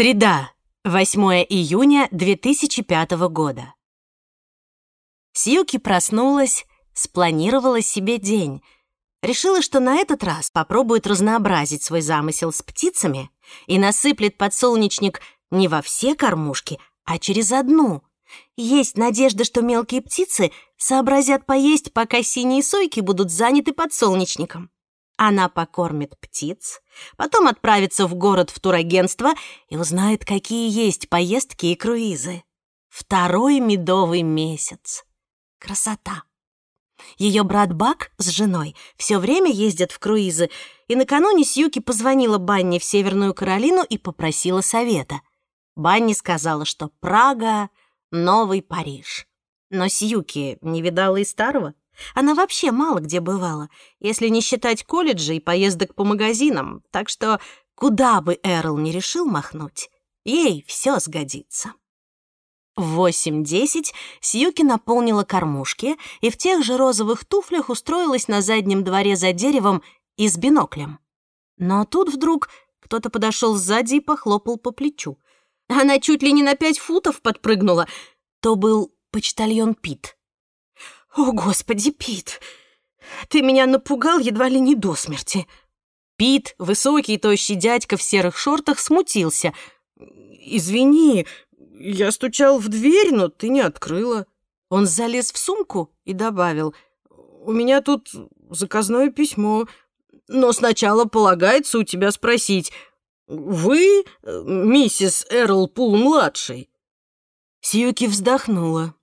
Среда, 8 июня 2005 года. Сьюки проснулась, спланировала себе день. Решила, что на этот раз попробует разнообразить свой замысел с птицами и насыплет подсолнечник не во все кормушки, а через одну. Есть надежда, что мелкие птицы сообразят поесть, пока синие сойки будут заняты подсолнечником. Она покормит птиц, потом отправится в город в турагентство и узнает, какие есть поездки и круизы. Второй медовый месяц. Красота. Ее брат Бак с женой все время ездят в круизы, и накануне Сьюки позвонила Банни в Северную Каролину и попросила совета. Банни сказала, что Прага — новый Париж. Но Сьюки не видала и старого. Она вообще мало где бывала, если не считать колледжа и поездок по магазинам, так что куда бы Эрл не решил махнуть, ей все сгодится. В 8.10 Сьюки наполнила кормушки и в тех же розовых туфлях устроилась на заднем дворе за деревом и с биноклем. Но тут вдруг кто-то подошел сзади и похлопал по плечу. Она чуть ли не на пять футов подпрыгнула. То был почтальон Пит. «О, Господи, Пит, ты меня напугал едва ли не до смерти». Пит, высокий тощий дядька в серых шортах, смутился. «Извини, я стучал в дверь, но ты не открыла». Он залез в сумку и добавил. «У меня тут заказное письмо, но сначала полагается у тебя спросить, вы миссис Эрл Пул-младший?» Сьюки вздохнула.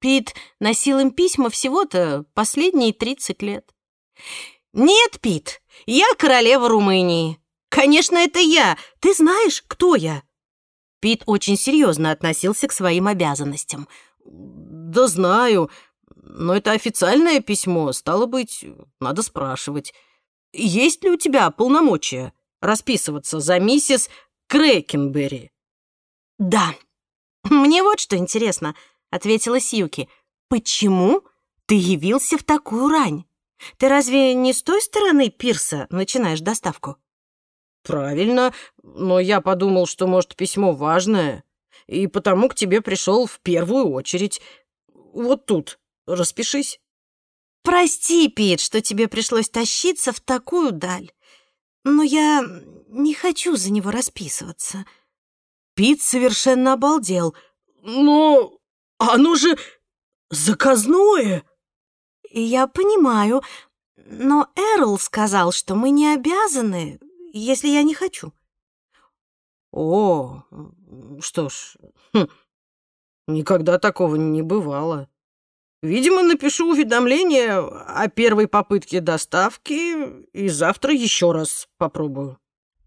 Пит носил им письма всего-то последние 30 лет. «Нет, Пит, я королева Румынии. Конечно, это я. Ты знаешь, кто я?» Пит очень серьезно относился к своим обязанностям. «Да знаю, но это официальное письмо, стало быть, надо спрашивать. Есть ли у тебя полномочия расписываться за миссис Крэкенберри?» «Да. Мне вот что интересно», — ответила Сьюки. «Почему ты явился в такую рань? Ты разве не с той стороны пирса начинаешь доставку?» «Правильно, но я подумал, что, может, письмо важное, и потому к тебе пришел в первую очередь. Вот тут, распишись». «Прости, Пит, что тебе пришлось тащиться в такую даль, но я не хочу за него расписываться». Пит совершенно обалдел. «Но оно же заказное!» «Я понимаю, но Эрл сказал, что мы не обязаны, если я не хочу». «О, что ж, хм, никогда такого не бывало. Видимо, напишу уведомление о первой попытке доставки и завтра еще раз попробую».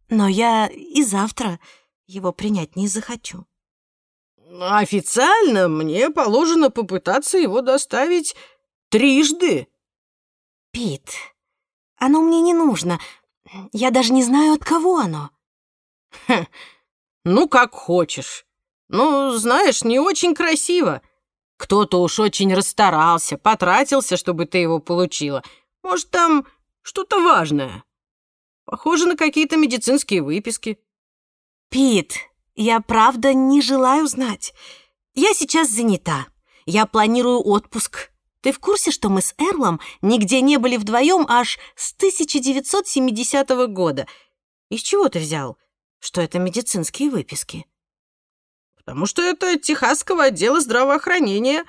«Но я и завтра его принять не захочу». Официально мне положено попытаться его доставить трижды. Пит, оно мне не нужно. Я даже не знаю, от кого оно. Ха, ну, как хочешь. Ну, знаешь, не очень красиво. Кто-то уж очень расстарался, потратился, чтобы ты его получила. Может, там что-то важное. Похоже на какие-то медицинские выписки. Пит, я правда не желаю знать. Я сейчас занята. Я планирую отпуск. Ты в курсе, что мы с Эрлом нигде не были вдвоем аж с 1970 года? Из чего ты взял, что это медицинские выписки? Потому что это Техасского отдела здравоохранения.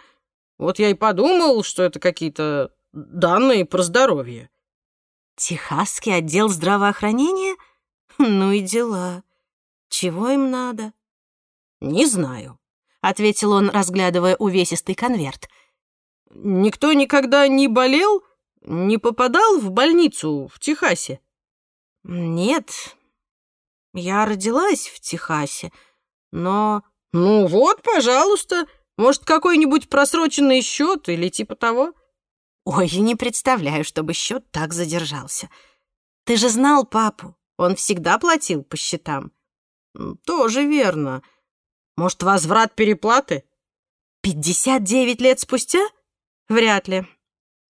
Вот я и подумал, что это какие-то данные про здоровье. Техасский отдел здравоохранения? Ну и дела. Чего им надо? Не знаю, ответил он, разглядывая увесистый конверт. Никто никогда не болел, не попадал в больницу в Техасе? Нет. Я родилась в Техасе, но Ну вот, пожалуйста, может, какой-нибудь просроченный счет или типа того? Ой, я не представляю, чтобы счет так задержался. Ты же знал папу, он всегда платил по счетам. «Тоже верно. Может, возврат переплаты?» «Пятьдесят девять лет спустя? Вряд ли».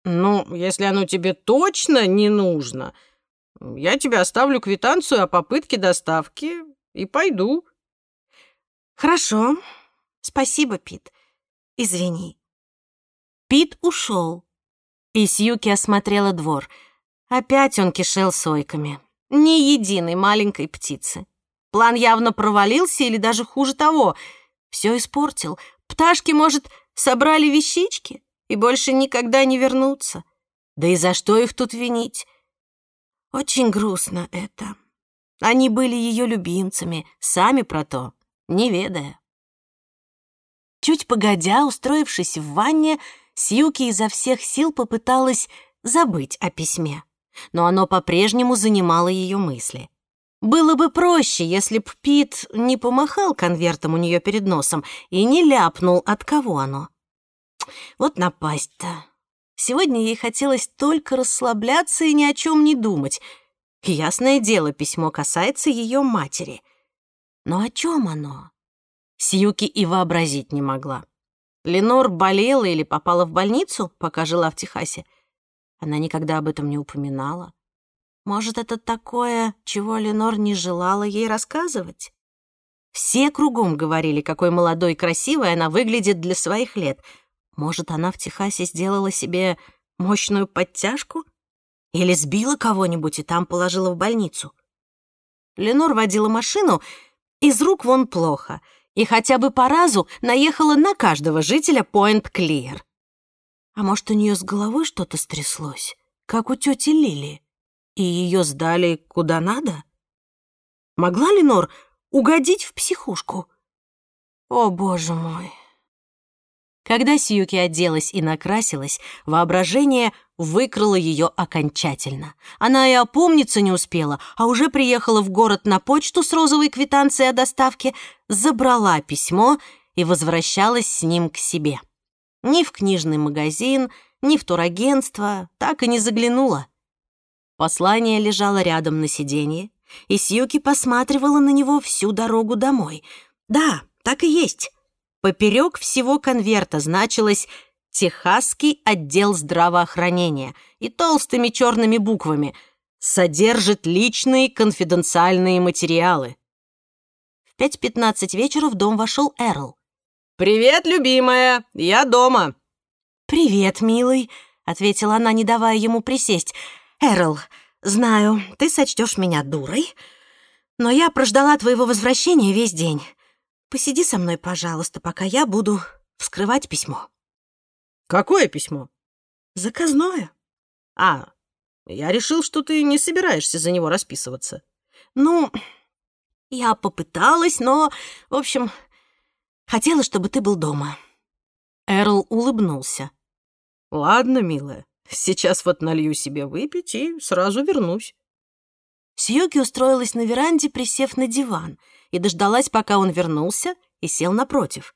«Ну, если оно тебе точно не нужно, я тебе оставлю квитанцию о попытке доставки и пойду. Хорошо. Спасибо, Пит. Извини. Пит ушел, и Сьюки осмотрела двор. Опять он кишел сойками. Ни единой маленькой птицы. План явно провалился или даже хуже того. Все испортил. Пташки, может, собрали вещички и больше никогда не вернутся. Да и за что их тут винить? Очень грустно это. Они были ее любимцами, сами про то, не ведая. Чуть погодя, устроившись в ванне, Сьюки изо всех сил попыталась забыть о письме, но оно по-прежнему занимало ее мысли. Было бы проще, если б Пит не помахал конвертом у нее перед носом и не ляпнул, от кого оно. Вот напасть-то. Сегодня ей хотелось только расслабляться и ни о чем не думать. Ясное дело, письмо касается ее матери. Но о чем оно? Сьюки и вообразить не могла. Ленор болела или попала в больницу, пока жила в Техасе. Она никогда об этом не упоминала. Может, это такое, чего Ленор не желала ей рассказывать? Все кругом говорили, какой молодой и красивой она выглядит для своих лет — может, она в Техасе сделала себе мощную подтяжку? Или сбила кого-нибудь и там положила в больницу? Ленор водила машину из рук вон плохо и хотя бы по разу наехала на каждого жителя Пойнт-Клиер. А может, у нее с головой что-то стряслось, как у тети Лили, и ее сдали куда надо? Могла Ленор угодить в психушку? О, боже мой! Когда Сьюки оделась и накрасилась, воображение выкрыло ее окончательно. Она и опомниться не успела, а уже приехала в город на почту с розовой квитанцией о доставке, забрала письмо и возвращалась с ним к себе. Ни в книжный магазин, ни в турагентство так и не заглянула. Послание лежало рядом на сиденье, и Сьюки посматривала на него всю дорогу домой. Да, так и есть. Поперек всего конверта значилось «Техасский отдел здравоохранения» и толстыми черными буквами «Содержит личные конфиденциальные материалы». В 5.15 вечера в дом вошел Эрл. «Привет, любимая, я дома». «Привет, милый», — ответила она, не давая ему присесть. «Эрл, знаю, ты сочтешь меня дурой, но я прождала твоего возвращения весь день. Посиди со мной, пожалуйста, пока я буду вскрывать письмо». «Какое письмо?» «Заказное». «А, я решил, что ты не собираешься за него расписываться». «Ну, я попыталась, но, в общем, хотела, чтобы ты был дома». Эрл улыбнулся. «Ладно, милая, сейчас вот налью себе выпить и сразу вернусь». Сьюки устроилась на веранде, присев на диван — и дождалась, пока он вернулся и сел напротив.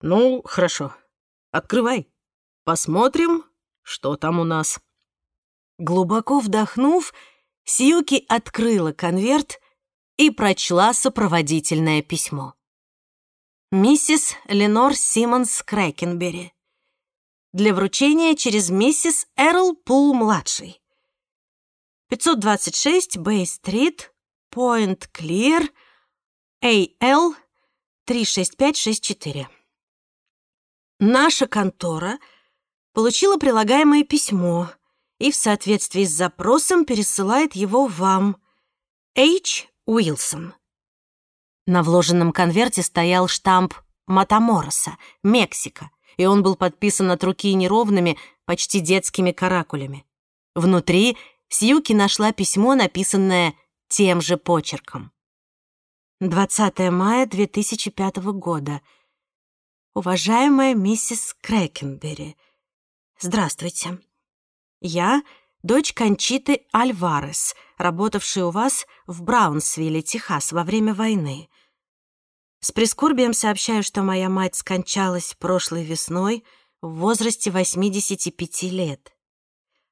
«Ну, хорошо. Открывай. Посмотрим, что там у нас». Глубоко вдохнув, Сьюки открыла конверт и прочла сопроводительное письмо. Миссис Ленор Симмонс Крэкенбери. Для вручения через миссис Эрл Пул-младший. 526 Бэй-стрит, Пойнт-Клир, AL 36564. Наша контора получила прилагаемое письмо и в соответствии с запросом пересылает его вам. H. Уилсон. На вложенном конверте стоял штамп Матамороса, Мексика, и он был подписан от руки неровными, почти детскими каракулями. Внутри Сьюки нашла письмо, написанное тем же почерком. 20 мая 2005 года. Уважаемая миссис Крэкенбери, здравствуйте. Я дочь Кончиты Альварес, работавшая у вас в Браунсвилле, Техас, во время войны. С прискорбием сообщаю, что моя мать скончалась прошлой весной в возрасте 85 лет.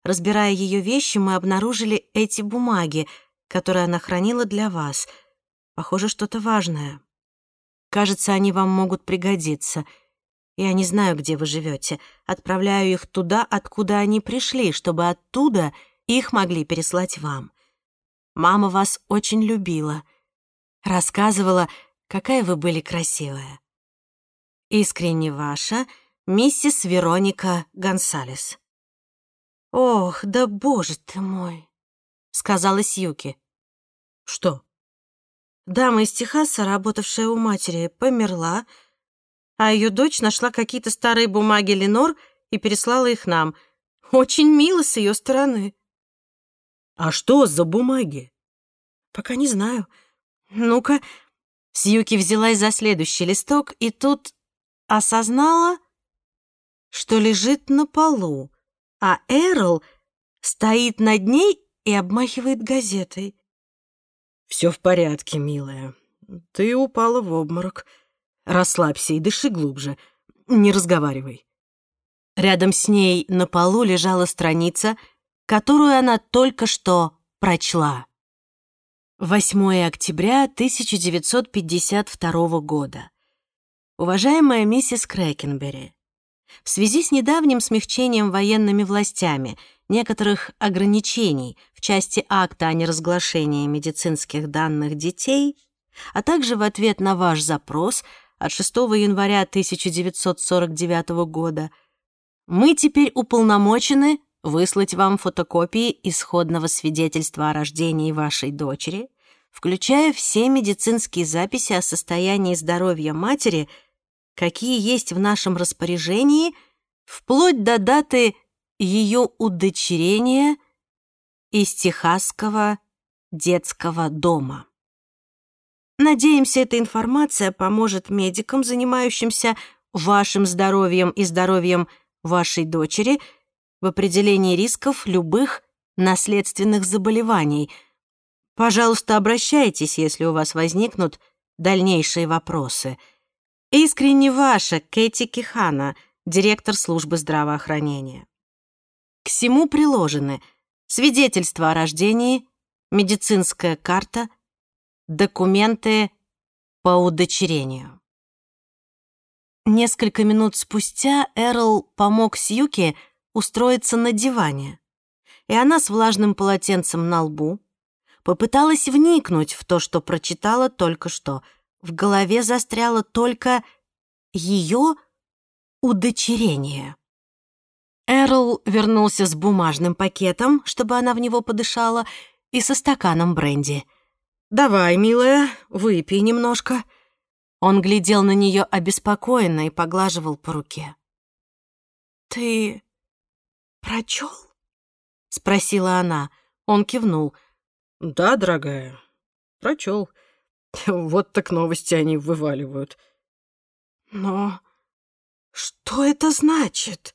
Разбирая ее вещи, мы обнаружили эти бумаги, которые она хранила для вас — Похоже, что-то важное. Кажется, они вам могут пригодиться. Я не знаю, где вы живете. Отправляю их туда, откуда они пришли, чтобы оттуда их могли переслать вам. Мама вас очень любила. Рассказывала, какая вы были красивая. Искренне ваша, миссис Вероника Гонсалес. «Ох, да боже ты мой!» — сказала Сьюки. Что? Дама из Техаса, работавшая у матери, померла, а ее дочь нашла какие-то старые бумаги Ленор и переслала их нам. Очень мило с ее стороны. А что за бумаги? Пока не знаю. Ну-ка. Сьюки взялась за следующий листок и тут осознала, что лежит на полу, а Эрл стоит над ней и обмахивает газетой. Все в порядке, милая. Ты упала в обморок. Расслабься и дыши глубже. Не разговаривай. Рядом с ней на полу лежала страница, которую она только что прочла. 8 октября 1952 года. Уважаемая миссис Крэкенбери, в связи с недавним смягчением военными властями некоторых ограничений в части акта о неразглашении медицинских данных детей, а также в ответ на ваш запрос от 6 января 1949 года, мы теперь уполномочены выслать вам фотокопии исходного свидетельства о рождении вашей дочери, включая все медицинские записи о состоянии здоровья матери, какие есть в нашем распоряжении, вплоть до даты ее удочерения из Техасского детского дома. Надеемся, эта информация поможет медикам, занимающимся вашим здоровьем и здоровьем вашей дочери – в определении рисков любых наследственных заболеваний. Пожалуйста, обращайтесь, если у вас возникнут дальнейшие вопросы. Искренне ваша Кэти Кихана, директор службы здравоохранения. К всему приложены свидетельство о рождении, медицинская карта, документы по удочерению. Несколько минут спустя Эрл помог Сьюке устроиться на диване, и она с влажным полотенцем на лбу попыталась вникнуть в то, что прочитала только что. В голове застряло только ее удочерение. Эрл вернулся с бумажным пакетом, чтобы она в него подышала, и со стаканом бренди. «Давай, милая, выпей немножко». Он глядел на нее обеспокоенно и поглаживал по руке. «Ты «Прочел?» — спросила она. Он кивнул. «Да, дорогая, прочел. Вот так новости они вываливают». «Но что это значит?»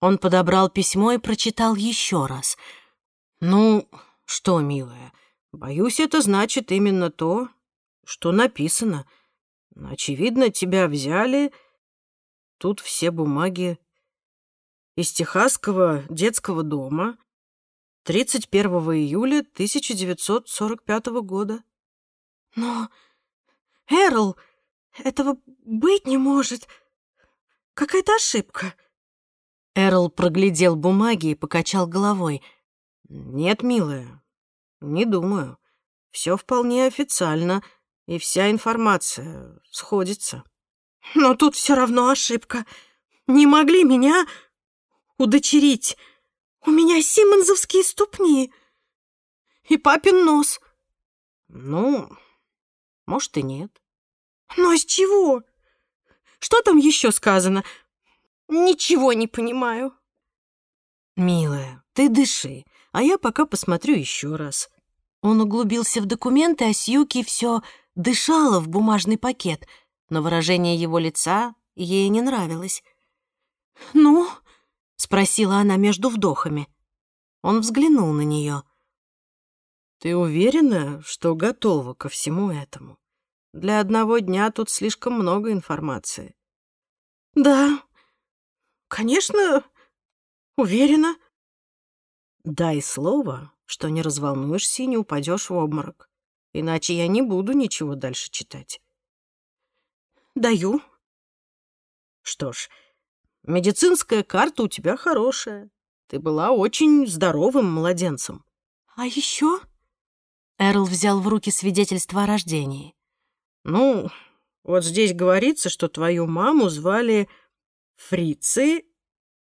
Он подобрал письмо и прочитал еще раз. «Ну, что, милая, боюсь, это значит именно то, что написано. Очевидно, тебя взяли. Тут все бумаги из Техасского детского дома 31 июля 1945 года. Но, Эрл, этого быть не может. Какая-то ошибка. Эрл проглядел бумаги и покачал головой. Нет, милая, не думаю. Все вполне официально, и вся информация сходится. Но тут все равно ошибка. Не могли меня удочерить. У меня симонзовские ступни и папин нос. Ну, может и нет. Но с чего? Что там еще сказано? Ничего не понимаю. Милая, ты дыши, а я пока посмотрю еще раз. Он углубился в документы, а Сьюки все дышала в бумажный пакет, но выражение его лица ей не нравилось. «Ну, — спросила она между вдохами. Он взглянул на нее. «Ты уверена, что готова ко всему этому? Для одного дня тут слишком много информации». «Да, конечно, уверена». «Дай слово, что не разволнуешься и не упадешь в обморок, иначе я не буду ничего дальше читать». «Даю». «Что ж, Медицинская карта у тебя хорошая. Ты была очень здоровым младенцем. А еще? Эрл взял в руки свидетельство о рождении. Ну, вот здесь говорится, что твою маму звали Фрицы,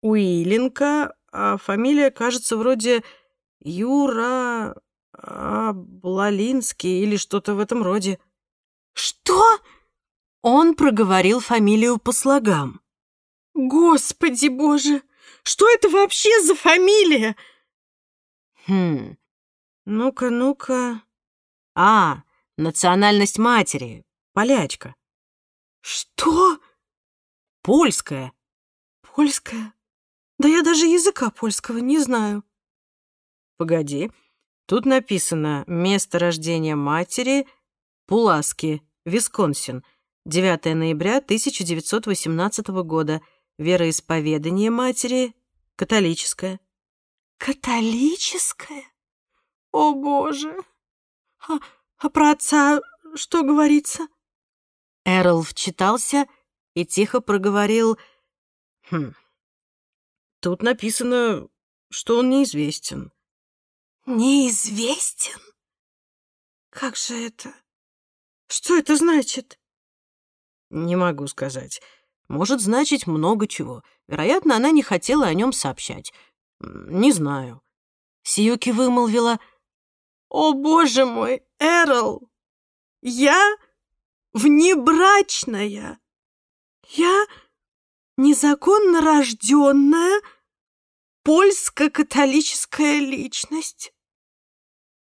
Уиленко, а фамилия, кажется, вроде Юра Блалинский или что-то в этом роде. Что? Он проговорил фамилию по слогам. Господи боже, что это вообще за фамилия? Хм, ну-ка, ну-ка. А, национальность матери, полячка. Что? Польская. Польская? Да я даже языка польского не знаю. Погоди. Тут написано «Место рождения матери Пуласки, Висконсин, 9 ноября 1918 года. Вероисповедание матери католическое». «Католическое? О, Боже! А, а про отца что говорится?» Эрл вчитался и тихо проговорил «Хм, тут написано, что он неизвестен». «Неизвестен? Как же это? Что это значит?» «Не могу сказать. Может значить много чего. Вероятно, она не хотела о нем сообщать. Не знаю». Сиюки вымолвила «О, боже мой, Эрл! Я внебрачная! Я незаконно рожденная польско-католическая личность!»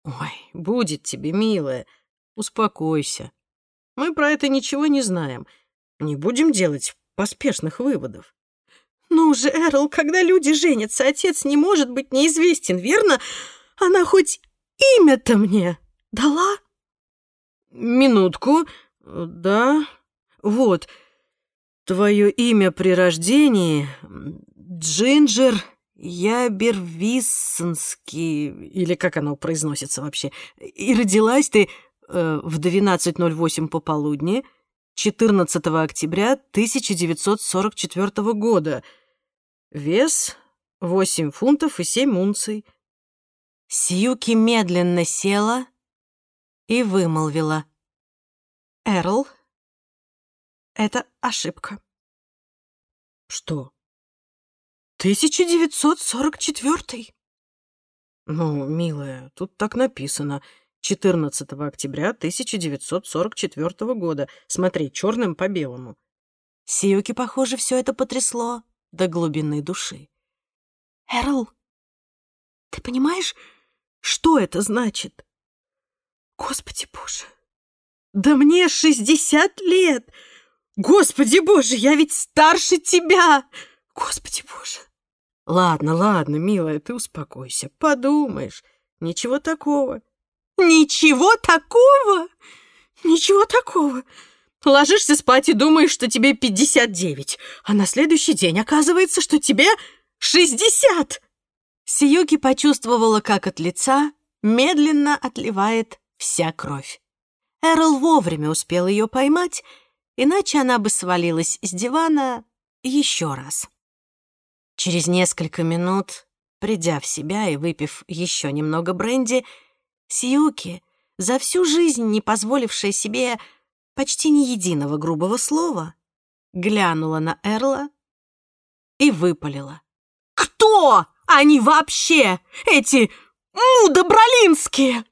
«Ой, будет тебе, милая, успокойся. Мы про это ничего не знаем. Не будем делать поспешных выводов». «Ну же, Эрл, когда люди женятся, отец не может быть неизвестен, верно? Она хоть имя-то мне дала?» «Минутку. Да. Вот. Твое имя при рождении — Джинджер Ябервиссенский, или как оно произносится вообще. И родилась ты э, в 12.08 пополудни 14 октября 1944 года. Вес — 8 фунтов и 7 унций. Сьюки медленно села и вымолвила. «Эрл, это ошибка». «Что?» 1944. Ну, милая, тут так написано. 14 октября 1944 года. Смотри, черным по белому. Сиюки, похоже, все это потрясло до глубины души. Эрл, ты понимаешь, что это значит? Господи боже, да мне 60 лет! Господи боже, я ведь старше тебя! Господи боже! Ладно, ладно, милая, ты успокойся. Подумаешь. Ничего такого. Ничего такого? Ничего такого. Ложишься спать и думаешь, что тебе 59, а на следующий день оказывается, что тебе 60. Сиюки почувствовала, как от лица медленно отливает вся кровь. Эрл вовремя успел ее поймать, иначе она бы свалилась с дивана еще раз. Через несколько минут, придя в себя и выпив еще немного бренди, Сиюки, за всю жизнь не позволившая себе почти ни единого грубого слова, глянула на Эрла и выпалила. «Кто они вообще, эти мудобролинские?»